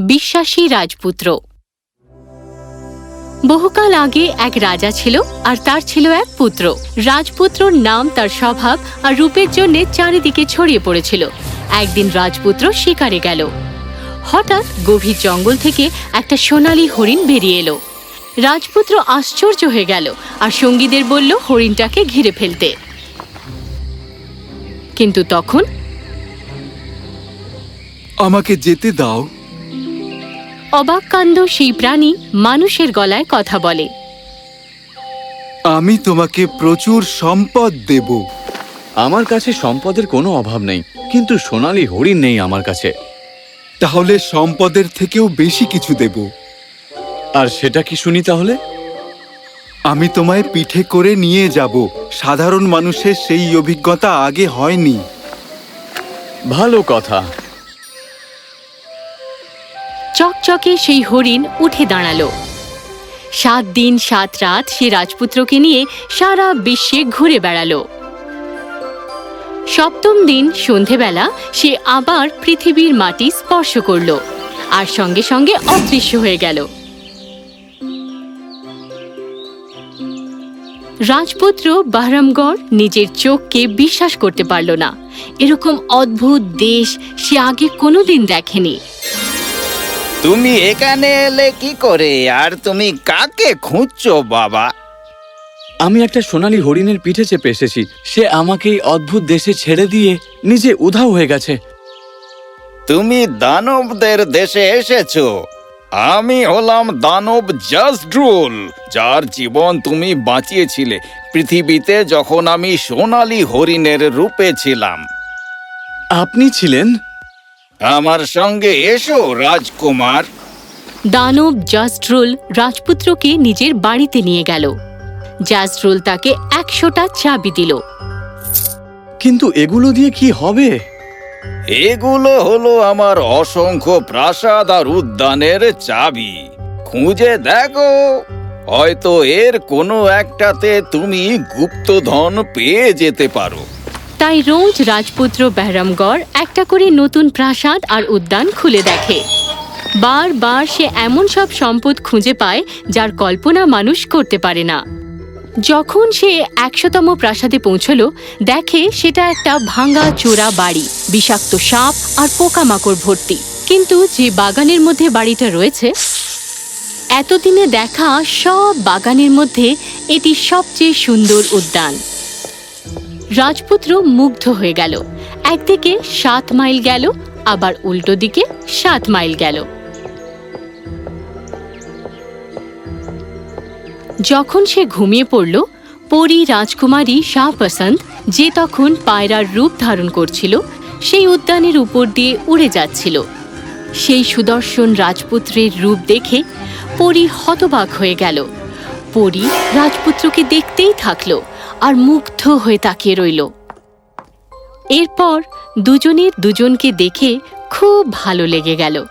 বিশ্বাসী রাজপুত্র। বহুকাল আগে এক রাজা ছিল আর তার ছিল এক পুত্র। রাজপুত্রর নাম তার স্বভাব আর রূপের জন্য চারিদিকে ছড়িয়ে পড়েছিল। একদিন রাজপুত্র শিকারে গেল। হঠাৎ গভীর জঙ্গল থেকে একটা সোনালী হরিণ বেরিয়ে এলো। রাজপুত্র আশ্চর্য হয়ে গেল আর সঙ্গীদের বলল, হরিণটাকে ঘিরে ফেলতে। কিন্তু তখন আমাকে যেতে দাও। অবাককাণ্ড সেই প্রাণী মানুষের গলায় কথা বলে। আমি তোমাকে প্রচুর সম্পদ দেব। আমার কাছে সম্পদের কোনো অভাব নেই কিন্তু সোনালি হরিণ নেই আমার কাছে। তাহলে সম্পদের থেকেও বেশি কিছু দেব। আর সেটা কি শুনি তাহলে? আমি তোমায় পিঠে করে নিয়ে যাব। সাধারণ মানুষের সেই অভিজ্ঞতা আগে হয়নি। ভালো কথা। চকচকে সেই হরিণ উঠে দাঁড়াল। সাত দিন সাত রাত সে রাজপুত্রকে নিয়ে সারা বিশ্বে ঘুরে বেড়ালো। সপ্তম দিন সন্ধেবেলা সে আবার পৃথিবীর মাটি স্পর্শ করল আর সঙ্গে সঙ্গে অদৃশ্য হয়ে গেল। রাজপুত্র বাহরামগড় নিজের চোখকে বিশ্বাস করতে পারল না। এরকম অদ্ভুত দেশ সে আগে কোনোদিন দেখেনি। তুমি এখানে এলে কি করে? আর তুমি কাকে খুঁজছো বাবা? আমি একটা সোনালী হরিণের পিঠে চেপে এসেছি। সে আমাকে এই অদ্ভুত দেশে ছেড়ে দিয়ে নিজে উধাও হয়ে গেছে। তুমি দানবদের দেশে এসেছ। আমি হলাম দানব জাসড্রুল যার জীবন তুমি বাঁচিয়েছিলে পৃথিবীতে যখন আমি সোনালী হরিণের রূপে ছিলাম। আপনি ছিলেন? আমার সঙ্গে এসো রাজকুমার। দানব জাস্ট্রুল রাজপুত্রকে নিজের বাড়িতে নিয়ে গেল। জাস্ট্রুল তাকে একশোটা চাবি দিল। কিন্তু এগুলো দিয়ে কি হবে? এগুলো হলো আমার অসংখ্য প্রাসাদ আর উদ্যানের চাবি। খুঁজে দেখো। হয়তো এর কোনো একটাতে তুমি গুপ্তধন পেয়ে যেতে পারো। তাই রোজ রাজপুত্র বেহরামগড় একটা করে নতুন প্রাসাদ আর উদ্যান খুলে দেখে। বারবার সে এমন সব সম্পদ খুঁজে পায় যার কল্পনা মানুষ করতে পারে না। যখন সে একশোতম প্রাসাদে পৌঁছল, দেখে সেটা একটা ভাঙা চোরা বাড়ি, বিষাক্ত সাপ আর পোকামাকড় ভর্তি। কিন্তু যে বাগানের মধ্যে বাড়িটা রয়েছে, এতদিনে দেখা সব বাগানের মধ্যে এটি সবচেয়ে সুন্দর উদ্যান। রাজপুত্র মুগ্ধ হয়ে গেল। একদিকে সাত মাইল গেল, আবার উল্টো দিকে সাত মাইল গেল। যখন সে ঘুমিয়ে পড়ল, পরী রাজকুমারী শাহ শাহপসন্ত যে তখন পায়রার রূপ ধারণ করছিল, সেই উদ্যানের উপর দিয়ে উড়ে যাচ্ছিল। সেই সুদর্শন রাজপুত্রের রূপ দেখে পরী হতবাক হয়ে গেল। পরী রাজপুত্রকে দেখতেই থাকল আর মুগ্ধ হয়ে তাকিয়ে রইল। এরপর দুজনের দুজনকে দেখে খুব ভালো লেগে গেল।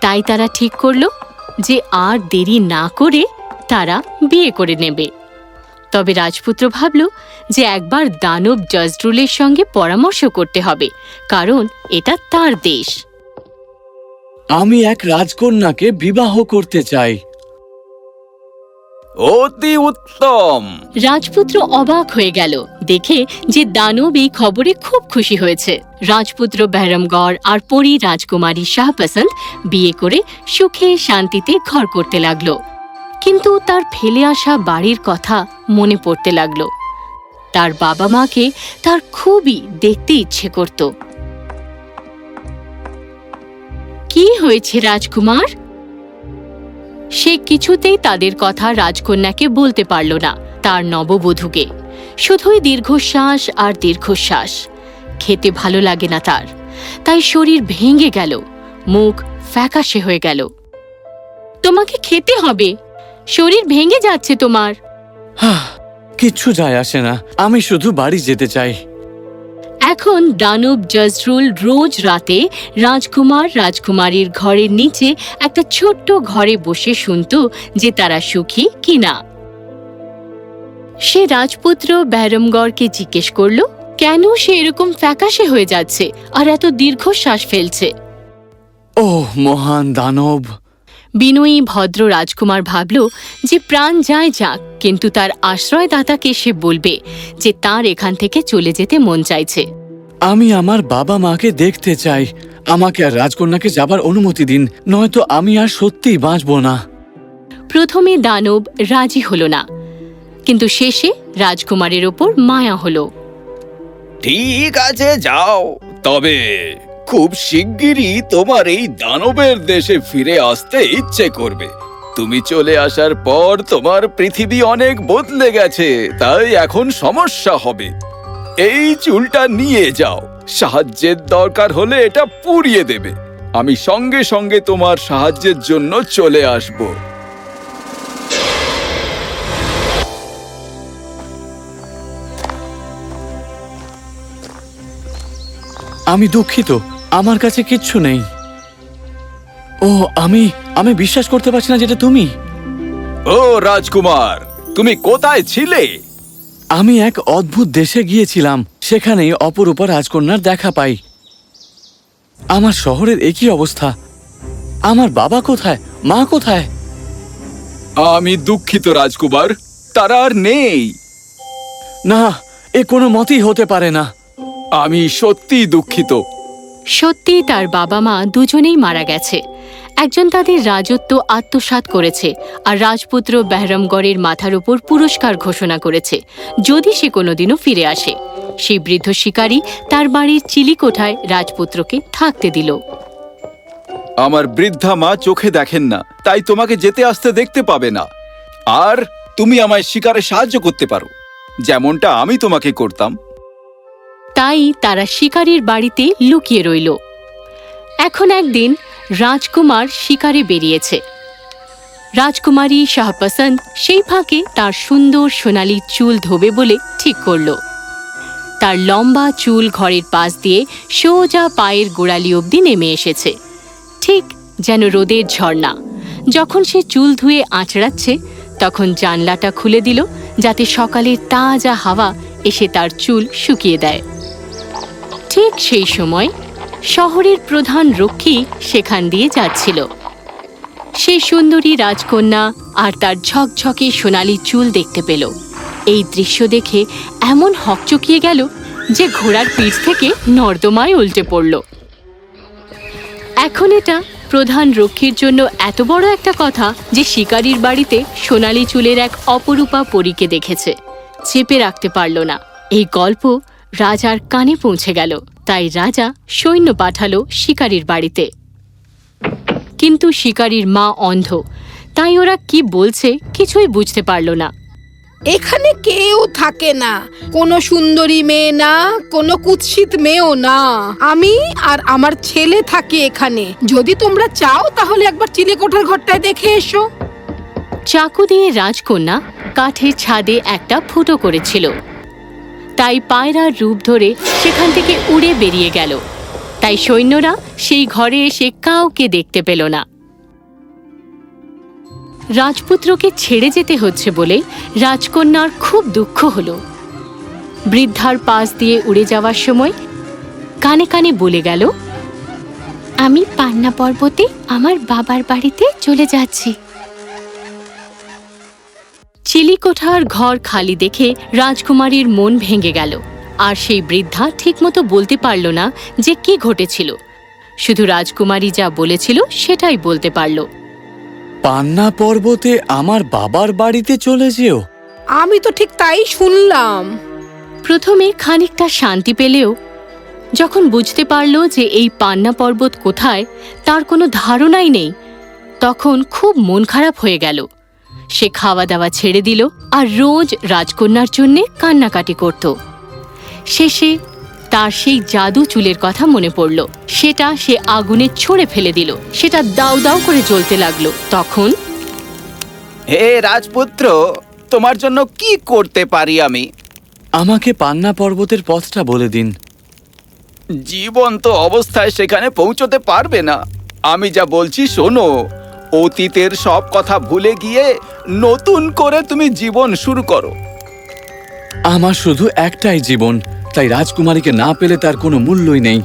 তাই তারা ঠিক করল যে আর দেরি না করে তারা বিয়ে করে নেবে। তবে রাজপুত্র ভাবল যে একবার দানব জজরুলের সঙ্গে পরামর্শ করতে হবে কারণ এটা তার দেশ। আমি এক রাজকন্যাকে বিবাহ করতে চাই। অতি উত্তম। রাজপুত্র অবাক হয়ে গেল দেখে যে দানব এই খবরে খুব খুশি হয়েছে। রাজপুত্র বেহরমগড় আর পরী রাজকুমারী শাহপসন্ত বিয়ে করে সুখে শান্তিতে ঘর করতে লাগল। কিন্তু তার ফেলে আসা বাড়ির কথা মনে পড়তে লাগল। তার বাবা মাকে তার খুবই দেখতে ইচ্ছে করত। কি হয়েছে রাজকুমার? সে কিছুতেই তাদের কথা রাজকন্যাকে বলতে পারল না, তার নববধূকে। শুধুই দীর্ঘশ্বাস আর দীর্ঘশ্বাস। খেতে ভালো লাগে না তার, তাই শরীর ভেঙে গেল, মুখ ফ্যাকাশে হয়ে গেল। তোমাকে খেতে হবে শরীর ভেঙে যাচ্ছে তোমার। কিচ্ছু যায় আসে না। আমি শুধু বাড়ি যেতে চাই। এখন দানব জজরুল রোজ রাতে রাজকুমার রাজকুমারীর ঘরের নিচে একটা ছোট্ট ঘরে বসে শুনত যে তারা সুখী কিনা সে রাজপুত্র ব্যারমগড়কে জিজ্ঞেস করল কেন সে এরকম ফ্যাকাশে হয়ে যাচ্ছে আর এত দীর্ঘশ্বাস ফেলছে? ও মহান দানব। বিনয়ী ভদ্র রাজকুমার ভাবল যে প্রাণ যায় যাক কিন্তু তার আশ্রয়দাতাকে সে বলবে যে তার এখান থেকে চলে যেতে মন চাইছে। আমি আমার বাবা মাকে দেখতে চাই। আমাকে আর রাজকন্যাকে যাবার অনুমতি দিন নয়তো আমি আর সত্যিই বাঁচব না। প্রথমে দানব রাজি হল না কিন্তু শেষে রাজকুমারের ওপর মায়া হলো। ঠিক আছে যাও। তবে খুব শিগগিরই তোমার এই দানবের দেশে ফিরে আসতে ইচ্ছে করবে। তুমি চলে আসার পর তোমার পৃথিবী অনেক বদলে গেছে, তাই এখন সমস্যা হবে। এই চুলটা নিয়ে যাও, সাহায্যের দরকার হলে এটা পুড়িয়ে দেবে। আমি সঙ্গে সঙ্গে তোমার সাহায্যের জন্য চলে আসব। আমি দুঃখিত। আমার কাছে কিচ্ছু নেই। ও আমি আমি বিশ্বাস করতে পারছি না যেটা তুমি। ও রাজকুমার তুমি কোথায় ছিলে? আমি এক অদ্ভুত দেশে গিয়েছিলাম সেখানেই অপরূপা রাজকন্যার দেখা পাই। আমার শহরের একই অবস্থা। আমার বাবা কোথায়? মা কোথায়? আমি দুঃখিত রাজকুমার তারা আর নেই। না এ কোনো মতেই হতে পারে না। আমি সত্যি দুঃখিত। সত্যি তার বাবা মা দুজনেই মারা গেছে। একজন তাদের রাজত্ব আত্মসাৎ করেছে আর রাজপুত্র বেহরমগড়ের মাথার উপর পুরস্কার ঘোষণা করেছে, যদি সে কোনোদিনও ফিরে আসে। সেই বৃদ্ধ শিকারী তার বাড়ির চিলিকোঠায় রাজপুত্রকে থাকতে দিল। আমার বৃদ্ধা মা চোখে দেখেন না, তাই তোমাকে যেতে আসতে দেখতে পাবে না। আর তুমি আমায় শিকারে সাহায্য করতে পারো, যেমনটা আমি তোমাকে করতাম। তাই তারা শিকারীর বাড়িতে লুকিয়ে রইল। এখন একদিন রাজকুমার শিকারে বেরিয়েছে। রাজকুমারী শাহপসন্দ সেই ফাঁকে তার সুন্দর সোনালি চুল ধোবে বলে ঠিক করল। তার লম্বা চুল ঘরের পাশ দিয়ে সোজা পায়ের গোড়ালি অবধি নেমে এসেছে। ঠিক যেন রোদের ঝর্ণা। যখন সে চুল ধুয়ে আঁচড়াচ্ছে, তখন জানলাটা খুলে দিল, যাতে সকালের তাজা হাওয়া এসে তার চুল শুকিয়ে দেয়। ঠিক সেই সময় শহরের প্রধান রক্ষী সেখান দিয়ে যাচ্ছিল। সেই সুন্দরী রাজকন্যা আর তার ঝকঝকে সোনালি চুল দেখতে পেল। এই দৃশ্য দেখে এমন হকচকিয়ে গেল যে ঘোড়ার পিঠ থেকে নর্দমায় উল্টে পড়ল। এখন এটা প্রধান রক্ষীর জন্য এত বড় একটা কথা যে শিকারীর বাড়িতে সোনালি চুলের এক অপরূপা পরীকে দেখেছে। চেপে রাখতে পারল না। এই গল্প রাজার কানে পৌঁছে গেল। তাই রাজা সৈন্য পাঠালো শিকারীর বাড়িতে। কিন্তু শিকারীর মা অন্ধ। তাই ওরা কি বলছে কিছুই বুঝতে পারল না। এখানে কেউ থাকে না। কোনো সুন্দরী মেয়ে না কোনো কুৎসিত মেয়েও না। আমি আর আমার ছেলে থাকি এখানে। যদি তোমরা চাও তাহলে একবার চিলেকোঠার ঘরটায় দেখে এসো। চাকু দিয়ে রাজকন্যা কাঠের ছাদে একটা ফুটো করেছিল। তাই পায়রার রূপ ধরে সেখান থেকে উড়ে বেরিয়ে গেল। তাই সৈন্যরা সেই ঘরে এসে কাউকে দেখতে পেল না। রাজপুত্রকে ছেড়ে যেতে হচ্ছে বলে রাজকন্যার খুব দুঃখ হল। বৃদ্ধার পাশ দিয়ে উড়ে যাওয়ার সময় কানে কানে বলে গেল, আমি পান্না পর্বতে আমার বাবার বাড়িতে চলে যাচ্ছি। চিলিকোঠার ঘর খালি দেখে রাজকুমারীর মন ভেঙে গেল। আর সেই বৃদ্ধা ঠিকমতো বলতে পারল না যে কি ঘটেছিল। শুধু রাজকুমারী যা বলেছিল সেটাই বলতে পারল। পান্না পর্বতে আমার বাবার বাড়িতে চলে যেও। আমি তো ঠিক তাই শুনলাম। প্রথমে খানিকটা শান্তি পেলেও যখন বুঝতে পারল যে এই পান্না পর্বত কোথায় তার কোনো ধারণাই নেই তখন খুব মন খারাপ হয়ে গেল। সে খাওয়া দাওয়া ছেড়ে দিল আর রোজ রাজকন্যার জন্যে কান্নাকাটি করত। শেষে তার সেই জাদু চুলের কথা মনে পড়ল। সেটা সে আগুনে ছড়ে ফেলে দিল। সেটা দাউ দাউ করে জ্বলতে লাগল। তখন হে রাজপুত্র তোমার জন্য কি করতে পারি আমি? আমাকে পান্না পর্বতের পথটা বলে দিন। জীবন্ত অবস্থায় সেখানে পৌঁছতে পারবে না। আমি যা বলছি শোনো। অতীতের সব কথা ভুলে গিয়ে নতুন করে তুমি জীবন শুরু করো। আমার শুধু একটাই জীবন তাই রাজকুমারীকে না পেলে তার কোনো মূল্যই নেই।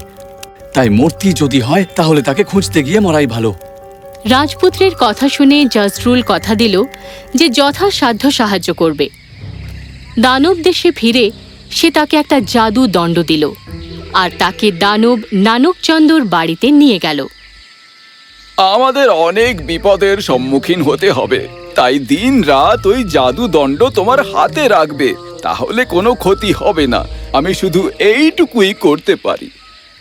তাই মূর্তি যদি হয় তাহলে তাকে খুঁজতে গিয়ে মরাই ভালো। রাজপুত্রের কথা শুনে জজরুল কথা দিল যে যথাসাধ্য সাহায্য করবে। দানব দেশে ফিরে সে তাকে একটা জাদু দণ্ড দিল আর তাকে দানব নানকচন্দর বাড়িতে নিয়ে গেল। আমাদের অনেক বিপদের সম্মুখীন হতে হবে। তাই দিন রাত ওই জাদু দণ্ড তোমার হাতে রাখবে। তাহলে কোনো ক্ষতি হবে না। আমি শুধু এইটুকুই করতে পারি।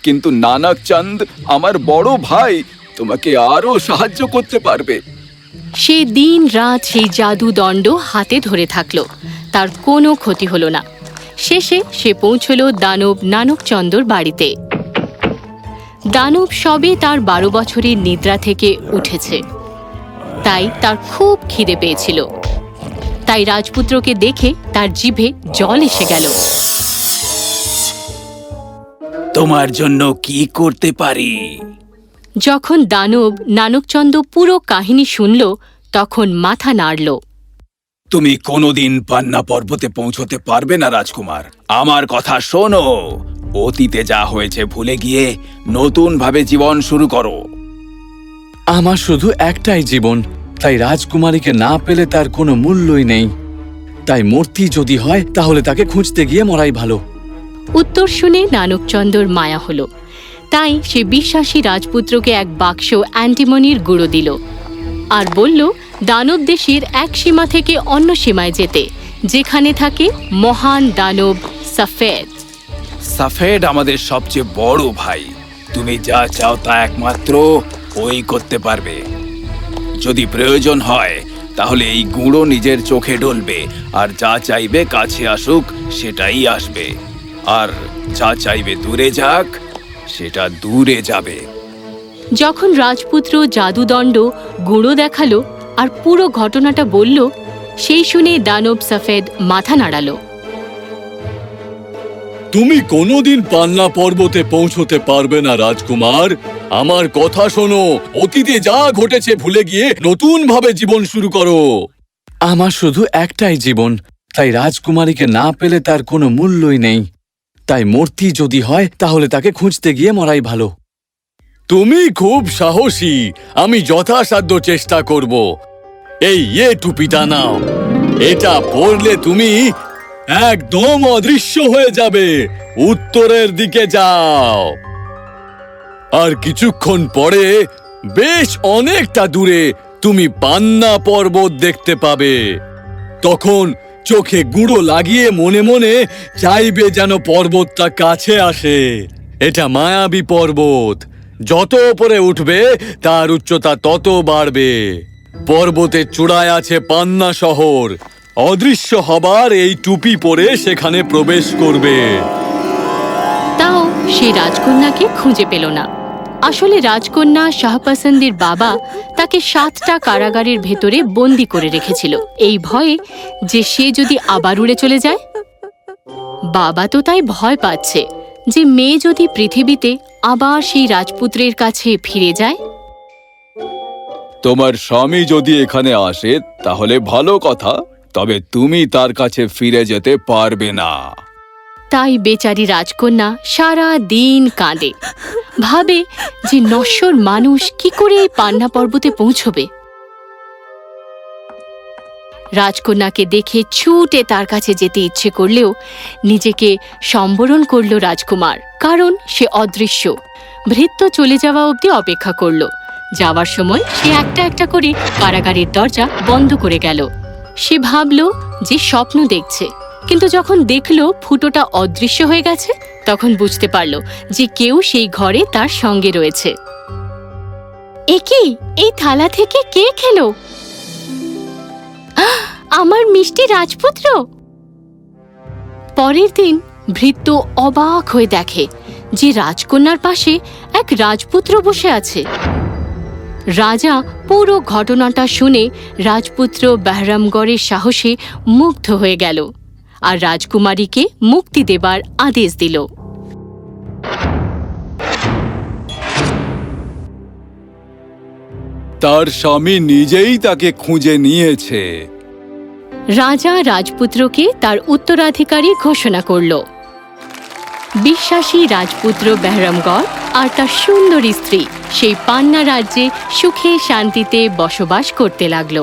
কিন্তু নানক চাঁদ, আমার বড় ভাই, তোমাকে আরও সাহায্য করতে পারবে। সে দিন রাত সেই জাদু দণ্ড হাতে ধরে থাকল। তার কোনো ক্ষতি হলো না। শেষে সে পৌঁছল দানব নানকচন্দর বাড়িতে। দানব সবে তার বারো বছরের নিদ্রা থেকে উঠেছে। তাই তার খুব খিদে পেয়েছিল। তাই রাজপুত্রকে দেখে তার জিভে জল এসে গেল। তোমার জন্য কি করতে পারি? যখন দানব নানকচন্দ পুরো কাহিনী শুনল তখন মাথা নাড়ল। তুমি কোনোদিন পান্না পর্বতে পৌঁছতে পারবে না রাজকুমার। আমার কথা শোনো। অতীতে যা হয়েছে ভুলে গিয়ে নতুন ভাবে জীবন শুরু করো। আমার শুধু একটাই জীবন তাই রাজকুমারীকে না পেলে তার কোনো মূল্যই নেই। তাই মূর্তি যদি হয় তাহলে তাকে খুঁজতে গিয়ে মরাই ভালো। উত্তর শুনে নানকচন্দর মায়া হলো। তাই সে বিশ্বাসী রাজপুত্রকে এক বাক্স অ্যান্টিমনির গুঁড়ো দিল আর বলল দানব দেশের এক সীমা থেকে অন্য সীমায় যেতে যেখানে থাকে মহান দানব সাফেদ সাফেদ আমাদের সবচেয়ে বড় ভাই। তুমি যা চাও তা একমাত্র ওই করতে পারবে। যদি প্রয়োজন হয়, তাহলে এই গুঁড়ো নিজের চোখে ডলবে, আর যা চাইবে কাছে আসুক, সেটাই আসবে। আর যা চাইবে দূরে যাক, সেটা দূরে যাবে। যখন রাজপুত্র জাদুদণ্ড গুঁড়ো দেখাল আর পুরো ঘটনাটা বলল, সেই শুনে দানব সাফেদ মাথা নাড়ালো। তুমি কোনোদিন পান্না পর্বতে পৌঁছতে পারবে না রাজকুমার। আমার কথা শোনো। অতীতে যা ঘটেছে ভুলে গিয়ে নতুন ভাবে জীবন শুরু করো। আমার শুধু একটাই জীবন তাই রাজকুমারীকে না পেলে তার কোনো মূল্যই নেই। তাই মূর্তি যদি হয় তাহলে তাকে খুঁজতে গিয়ে মরাই ভালো। তুমি খুব সাহসী। আমি যথাসাধ্য চেষ্টা করব। এই ইয়ে টুপিটা নাও। এটা পরলে তুমি একদম অদৃশ্য হয়ে যাবে। উত্তরের দিকে যাও। আর কিছুক্ষণ পরে, বেশ অনেকটা দূরে তুমি পান্না পর্বত দেখতে পাবে। তখন চোখে গুঁড়ো লাগিয়ে মনে মনে চাইবে যেন পর্বতটা কাছে আসে। এটা মায়াবী পর্বত। যত ওপরে উঠবে, তার উচ্চতা তত বাড়বে। পর্বতের চূড়ায় আছে পান্না শহর। অদৃশ্য হবার এই টুপি পরে সেখানে প্রবেশ করবে। তাও সে রাজকন্যাকে খুঁজে পেল না। আসলে রাজকন্যা শাহপসন্দের বাবা তাকে সাতটা কারাগারের ভেতরে বন্দি করে রেখেছিল। এই ভয়ে যে সে যদি আবার উড়ে চলে যায়? বাবা তো তাই ভয় পাচ্ছে যে মেয়ে যদি পৃথিবীতে আবার সেই রাজপুত্রের কাছে ফিরে যায়? তোমার স্বামী যদি এখানে আসে তাহলে ভালো কথা। তবে তুমি তার কাছে ফিরে যেতে পারবে না। তাই বেচারি রাজকন্যা সারা দিন কাঁদে। ভাবে যে নশ্বর মানুষ কি করে এই পান্না পর্বতে পৌঁছবে। রাজকন্যাকে দেখে ছুটে তার কাছে যেতে ইচ্ছে করলেও নিজেকে সম্বরণ করল রাজকুমার, কারণ সে অদৃশ্য। ভৃত্য চলে যাওয়া অবধি অপেক্ষা করল। যাওয়ার সময় সে একটা একটা করে কারাগারের দরজা বন্ধ করে গেল। সে ভাবল যে স্বপ্ন দেখছে। কিন্তু যখন দেখল ফুটোটা অদৃশ্য হয়ে গেছে, তখন বুঝতে পারল যে কেউ সেই ঘরে তার সঙ্গে রয়েছে। একি এই থালা থেকে কে খেলো? আমার মিষ্টি রাজপুত্র! পরের দিন ভৃত্য অবাক হয়ে দেখে যে রাজকন্যার পাশে এক রাজপুত্র বসে আছে। রাজা পুরো ঘটনাটা শুনে রাজপুত্র বেহরামগড়ের সাহসে মুগ্ধ হয়ে গেল আর রাজকুমারীকে মুক্তি দেবার আদেশ দিল। তার স্বামী নিজেই তাকে খুঁজে নিয়েছে। রাজা রাজপুত্রকে তার উত্তরাধিকারী ঘোষণা করল। বিশ্বাসী রাজপুত্র বেহরমগড় আর তার সুন্দরী স্ত্রী সেই পান্না রাজ্যে সুখে শান্তিতে বসবাস করতে লাগল।